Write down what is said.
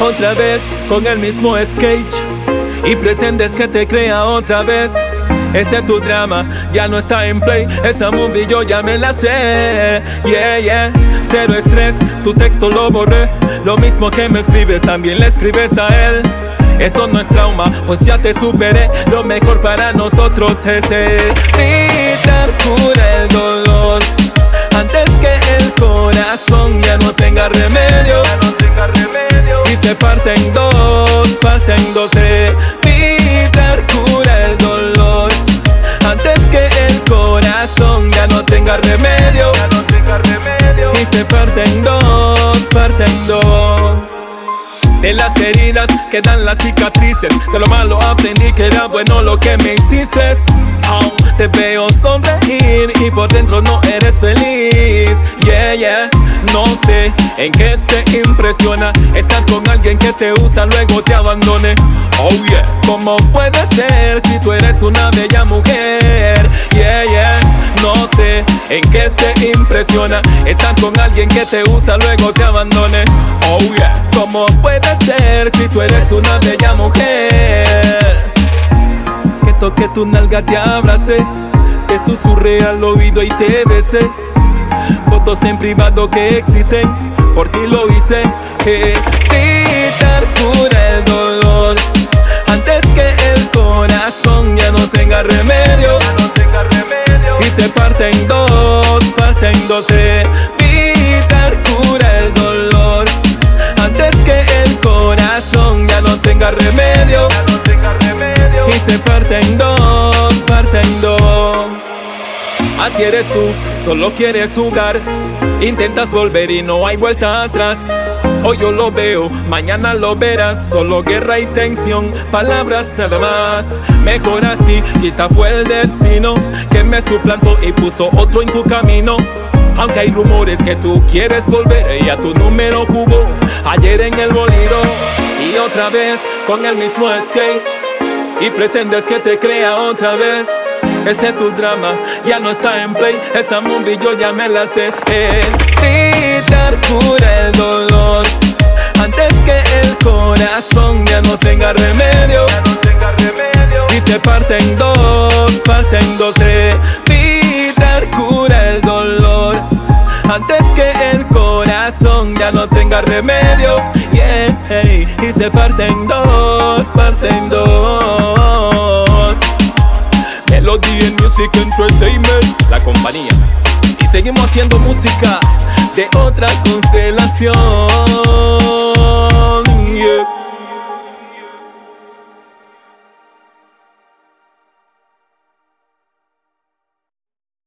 Otra vez con el mismo sketch y pretendes que te crea otra vez. Ese es tu drama, ya no está en play. Esa movie yo ya me la sé. Yeah, yeah. Cero estrés, tu texto lo borré. Lo mismo que me escribes, también le escribes a él. Eso no es trauma, pues ya te superé. Lo mejor para nosotros es evitar cura el dolor. Antes que el corazón ya no se parte en dos, parte en dos. Evitar cura el dolor. Antes que el corazón ya no tenga remedio. Y se parte en dos, parte en dos. De las heridas quedan las cicatrices. De lo malo aprendí que era bueno lo que me hiciste. Te veo sonreír y por dentro no eres feliz. Yeah, yeah. No sé en qué te impresiona estar con alguien que te usa, luego te abandone. Oh yeah. ¿Cómo puede ser si tú eres una bella mujer? Yeah, yeah. No sé en qué te impresiona estar con alguien que te usa, luego te abandone. Oh yeah. ¿Cómo puede ser si tú eres una bella mujer? Que toque tu nalga, te abrace, te susurre al oído y te bese. Fotos en privado que exciten, por ti lo hice. Evitar cura el dolor antes que el corazón ya no tenga remedio. Y se parte en dos, parte en dos. Cura el dolor antes que el corazón ya no tenga remedio. Y se parte en dos, Así eres tú, solo quieres jugar. Intentas volver y no hay vuelta atrás. Hoy yo lo veo, mañana lo verás. Solo guerra y tensión, palabras nada más. Mejor así, quizá fue el destino que me suplantó y puso otro en tu camino. Aunque hay rumores que tú quieres volver, ella tu número jugó ayer en el bolido. Y otra vez con el mismo sketch. Y pretendes que te crea otra vez. Ese es tu drama, ya no está en play. Esa movie yo ya me la sé. Evitar cura el dolor. Antes que el corazón ya no tenga remedio. Y se parte en dos, parte en dos. Evitar cura el dolor. Antes que el corazón ya no tenga remedio. Yeah, y se parte en dos, parte en dos. Music Entertainment, la compañía. Y seguimos haciendo música de otra constelación.